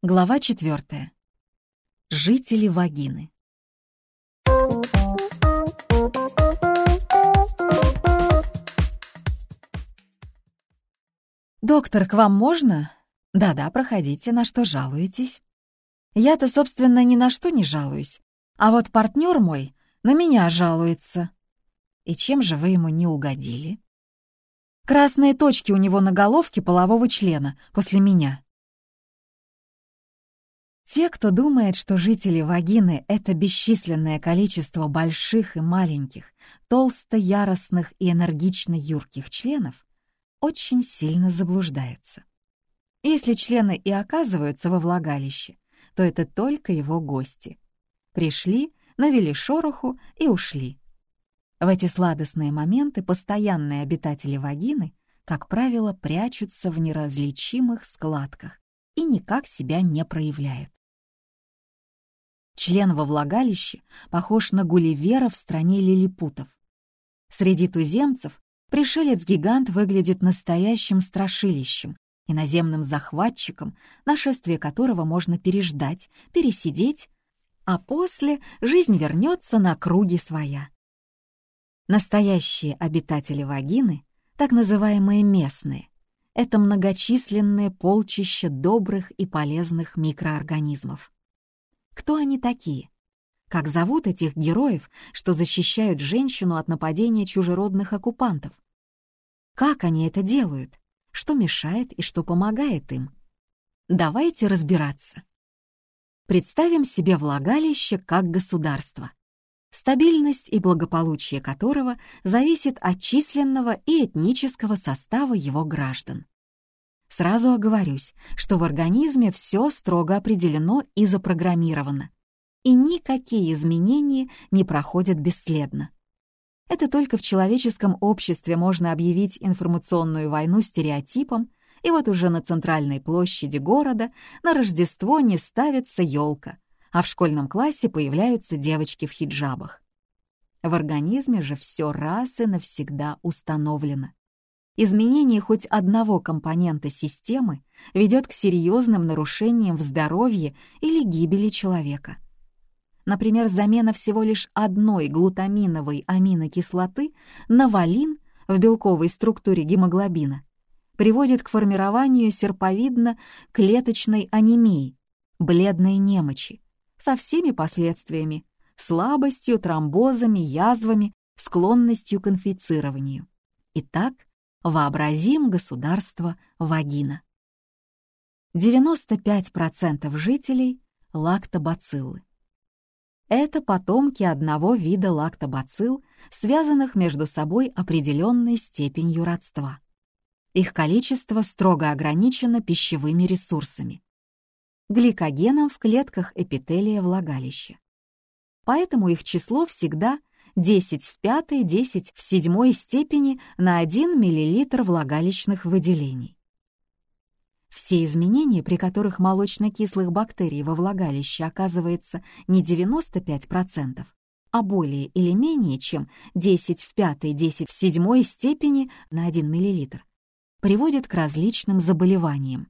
Глава 4. Жители вагины. «Доктор, к вам можно?» «Да-да, проходите, на что жалуетесь?» «Я-то, собственно, ни на что не жалуюсь, а вот партнер мой на меня жалуется». «И чем же вы ему не угодили?» «Красные точки у него на головке полового члена после меня». Те, кто думает, что жители вагины — это бесчисленное количество больших и маленьких, толсто-яростных и энергично юрких членов, очень сильно заблуждаются. Если члены и оказываются во влагалище, то это только его гости. Пришли, навели шороху и ушли. В эти сладостные моменты постоянные обитатели вагины, как правило, прячутся в неразличимых складках и никак себя не проявляют. Член во влагалище похож на Гулливера в стране лилипутов. Среди туземцев пришелец-гигант выглядит настоящим страшилищем, иноземным захватчиком, нашествие которого можно переждать, пересидеть, а после жизнь вернется на круги своя. Настоящие обитатели вагины, так называемые местные, это многочисленные полчища добрых и полезных микроорганизмов. Кто они такие? Как зовут этих героев, что защищают женщину от нападения чужеродных оккупантов? Как они это делают? Что мешает и что помогает им? Давайте разбираться. Представим себе влагалище как государство, стабильность и благополучие которого зависит от численного и этнического состава его граждан. Сразу оговорюсь, что в организме все строго определено и запрограммировано, и никакие изменения не проходят бесследно. Это только в человеческом обществе можно объявить информационную войну стереотипом, и вот уже на центральной площади города на Рождество не ставится елка, а в школьном классе появляются девочки в хиджабах. В организме же все раз и навсегда установлено. Изменение хоть одного компонента системы ведет к серьезным нарушениям в здоровье или гибели человека. Например, замена всего лишь одной глутаминовой аминокислоты на валин в белковой структуре гемоглобина приводит к формированию серповидно-клеточной анемии, бледной немочи, со всеми последствиями – слабостью, тромбозами, язвами, склонностью к инфицированию. Итак, Вообразим государство вагина. 95% жителей — лактобациллы. Это потомки одного вида лактобацилл, связанных между собой определенной степенью родства. Их количество строго ограничено пищевыми ресурсами — гликогеном в клетках эпителия влагалища. Поэтому их число всегда 10 в пятой, 10 в седьмой степени на 1 мл влагалищных выделений. Все изменения, при которых молочно-кислых бактерий во влагалище оказывается не 95%, а более или менее чем 10 в пятой, 10 в седьмой степени на 1 мл, приводит к различным заболеваниям.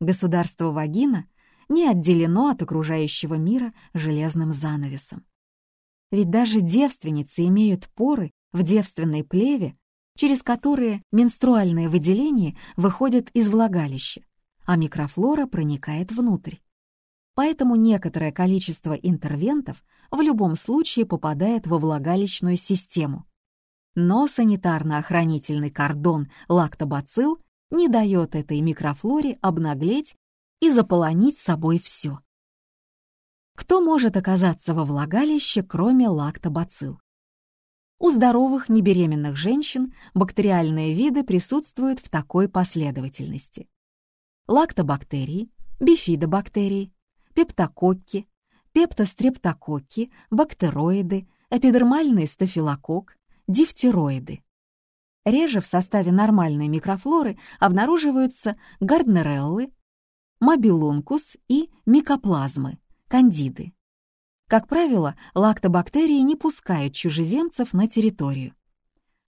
Государство вагина не отделено от окружающего мира железным занавесом. Ведь даже девственницы имеют поры в девственной плеве, через которые менструальные выделения выходят из влагалища, а микрофлора проникает внутрь. Поэтому некоторое количество интервентов в любом случае попадает во влагалищную систему. Но санитарно-охранительный кордон лактобацилл не дает этой микрофлоре обнаглеть и заполонить собой все. Кто может оказаться во влагалище, кроме лактобацилл? У здоровых небеременных женщин бактериальные виды присутствуют в такой последовательности. Лактобактерии, бифидобактерии, пептококки, пептострептококки, бактероиды, эпидермальный стафилококк, дифтероиды. Реже в составе нормальной микрофлоры обнаруживаются гарднереллы, мобилункус и микоплазмы, кандиды. Как правило, лактобактерии не пускают чужеземцев на территорию.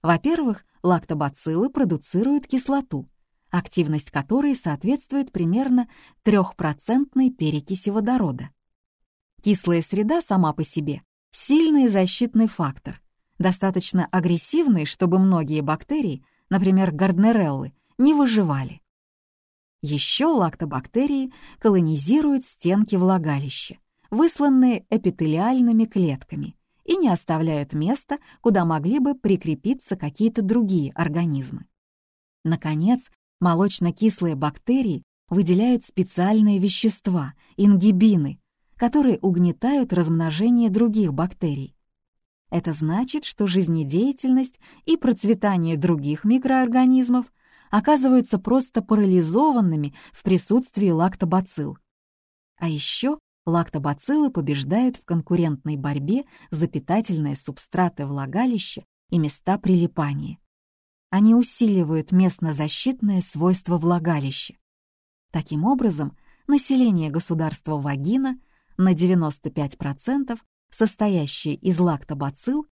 Во-первых, лактобациллы продуцируют кислоту, активность которой соответствует примерно трехпроцентной перекиси водорода. Кислая среда сама по себе — сильный защитный фактор, достаточно агрессивный, чтобы многие бактерии, например, гарднереллы, не выживали. Еще лактобактерии колонизируют стенки влагалища, высланные эпителиальными клетками, и не оставляют места, куда могли бы прикрепиться какие-то другие организмы. Наконец, молочно-кислые бактерии выделяют специальные вещества, ингибины, которые угнетают размножение других бактерий. Это значит, что жизнедеятельность и процветание других микроорганизмов оказываются просто парализованными в присутствии лактобацилл. А еще лактобациллы побеждают в конкурентной борьбе за питательные субстраты влагалища и места прилипания. Они усиливают местно-защитные свойства влагалища. Таким образом, население государства Вагина на 95% состоящее из лактобацилл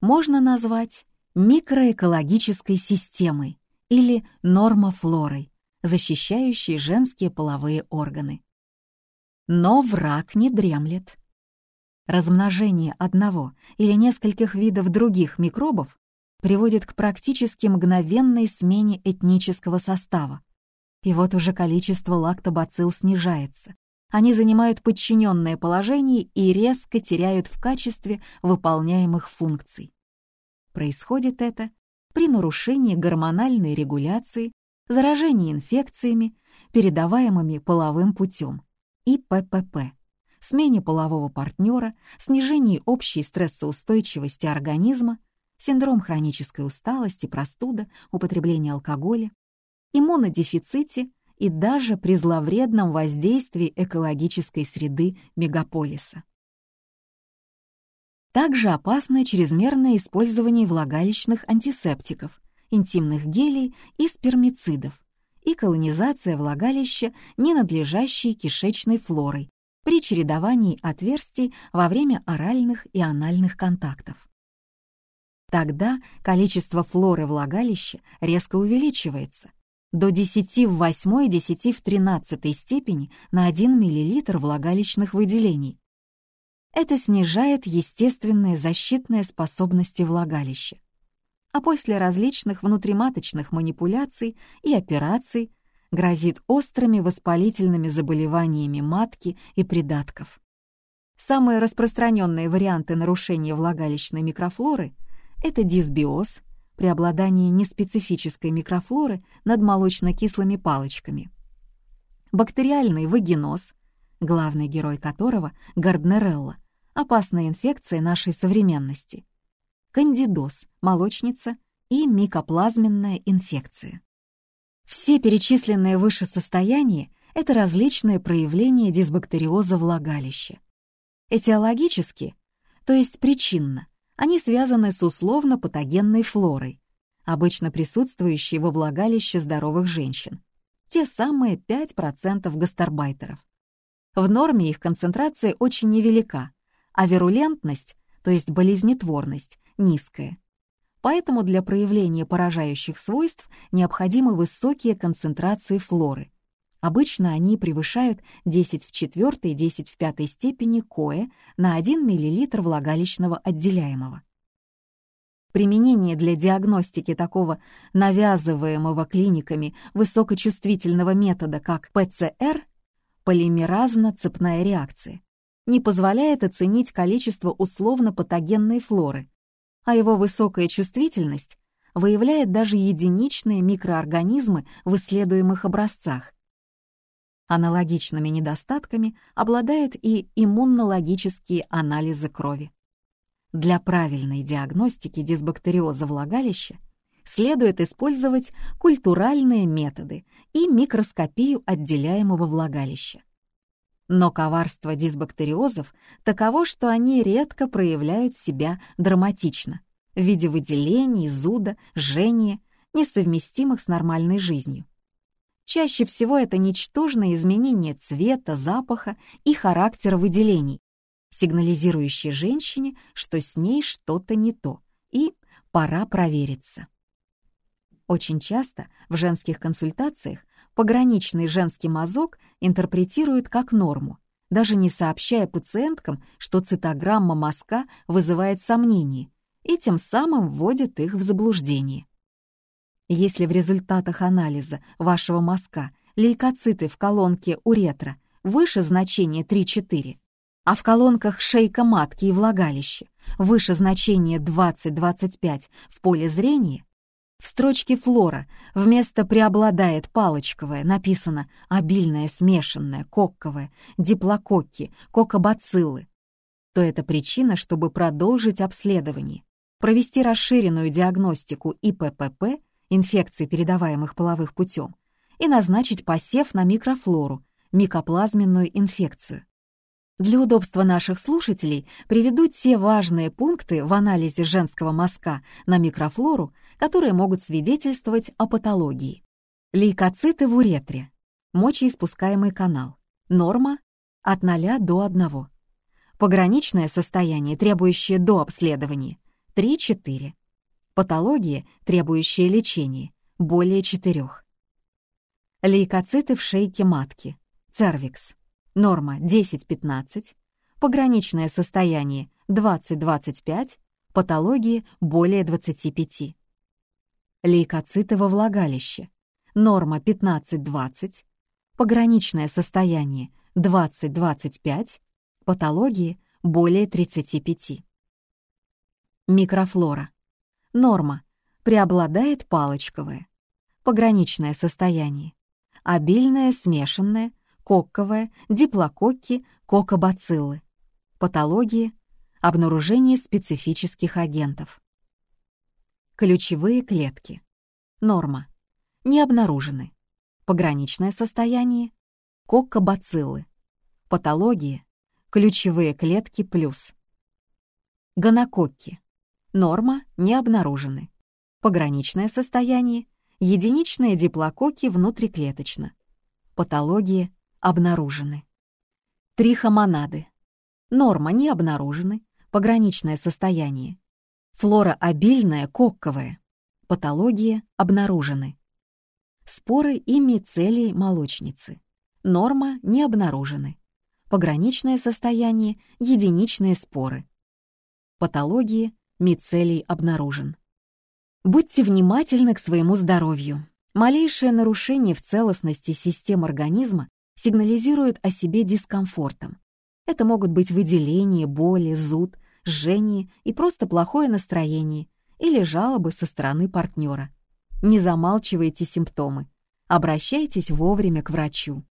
можно назвать микроэкологической системой или нормофлорой, защищающей женские половые органы. Но враг не дремлет. Размножение одного или нескольких видов других микробов приводит к практически мгновенной смене этнического состава. И вот уже количество лактобацилл снижается. Они занимают подчиненное положение и резко теряют в качестве выполняемых функций. Происходит это при нарушении гормональной регуляции, заражении инфекциями, передаваемыми половым путем и ППП, смене полового партнера, снижении общей стрессоустойчивости организма, синдром хронической усталости, простуда, употребление алкоголя, иммунодефиците и даже при зловредном воздействии экологической среды мегаполиса. Также опасно чрезмерное использование влагалищных антисептиков, интимных гелей и спермицидов, и колонизация влагалища ненадлежащей кишечной флорой при чередовании отверстий во время оральных и анальных контактов. Тогда количество флоры влагалища резко увеличивается до 10 в 8 10 в 13 степени на 1 мл влагалищных выделений. Это снижает естественные защитные способности влагалища а после различных внутриматочных манипуляций и операций грозит острыми воспалительными заболеваниями матки и придатков. Самые распространенные варианты нарушения влагалищной микрофлоры — это дисбиоз, преобладание неспецифической микрофлоры над молочно-кислыми палочками, бактериальный вагиноз, главный герой которого — Гарднерелла, опасная инфекция нашей современности, кандидоз, молочница и микоплазменная инфекция. Все перечисленные выше состояния — это различные проявления дисбактериоза влагалища. Этиологически, то есть причинно, они связаны с условно-патогенной флорой, обычно присутствующей во влагалище здоровых женщин. Те самые 5% гастарбайтеров. В норме их концентрация очень невелика, а вирулентность, то есть болезнетворность, низкая. Поэтому для проявления поражающих свойств необходимы высокие концентрации флоры. Обычно они превышают 10 в 4 и 10 в 5 степени КОЭ на 1 мл влагалищного отделяемого. Применение для диагностики такого навязываемого клиниками высокочувствительного метода, как ПЦР, полимеразно-цепная реакция, не позволяет оценить количество условно-патогенной флоры, а его высокая чувствительность выявляет даже единичные микроорганизмы в исследуемых образцах. Аналогичными недостатками обладают и иммунологические анализы крови. Для правильной диагностики дисбактериоза влагалища следует использовать культуральные методы и микроскопию отделяемого влагалища. Но коварство дисбактериозов таково, что они редко проявляют себя драматично в виде выделений, зуда, жжения, несовместимых с нормальной жизнью. Чаще всего это ничтожное изменение цвета, запаха и характера выделений, сигнализирующие женщине, что с ней что-то не то, и пора провериться. Очень часто в женских консультациях пограничный женский мазок интерпретируют как норму, даже не сообщая пациенткам, что цитограмма мазка вызывает сомнения, и тем самым вводит их в заблуждение. Если в результатах анализа вашего мазка лейкоциты в колонке уретра выше значения 3-4, а в колонках шейка матки и влагалище выше значения 20-25 в поле зрения, в строчке флора вместо «преобладает палочковое» написано «обильное смешанное, кокковое, диплококки, кокобациллы», то это причина, чтобы продолжить обследование, провести расширенную диагностику ИППП, инфекции, передаваемых половых путем, и назначить посев на микрофлору, микоплазменную инфекцию. Для удобства наших слушателей приведу те важные пункты в анализе женского мазка на микрофлору, которые могут свидетельствовать о патологии. Лейкоциты в уретре. Мочеиспускаемый канал. Норма от 0 до 1. Пограничное состояние, требующее до обследования, 3-4. Патология, требующая лечения, более 4. Лейкоциты в шейке матки. Цервикс. Норма 10-15. Пограничное состояние 20-25. Патологии более 25. Лейкоциты во влагалище. Норма 15-20. Пограничное состояние 20-25. Патологии более 35. Микрофлора. Норма. Преобладает палочковое. Пограничное состояние обильное, смешанное, кокковое, диплококки, кокобациллы. Патологии, обнаружение специфических агентов. Ключевые клетки. Норма. Не обнаружены. Пограничное состояние. Кокобациллы. Патологии. Ключевые клетки плюс. Гонококки. Норма не обнаружены. Пограничное состояние единичные диплококи внутриклеточно. Патологии обнаружены. Трихомонады. Норма не обнаружены, пограничное состояние. Флора обильная, кокковая. Патологии обнаружены. Споры и мицелий молочницы. Норма не обнаружены. Пограничное состояние, единичные споры. Патологии мицелий обнаружен. Будьте внимательны к своему здоровью. Малейшее нарушение в целостности систем организма сигнализирует о себе дискомфортом. Это могут быть выделения, боли, зуд, жжение и просто плохое настроение или жалобы со стороны партнера. Не замалчивайте симптомы. Обращайтесь вовремя к врачу.